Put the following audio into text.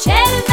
Shell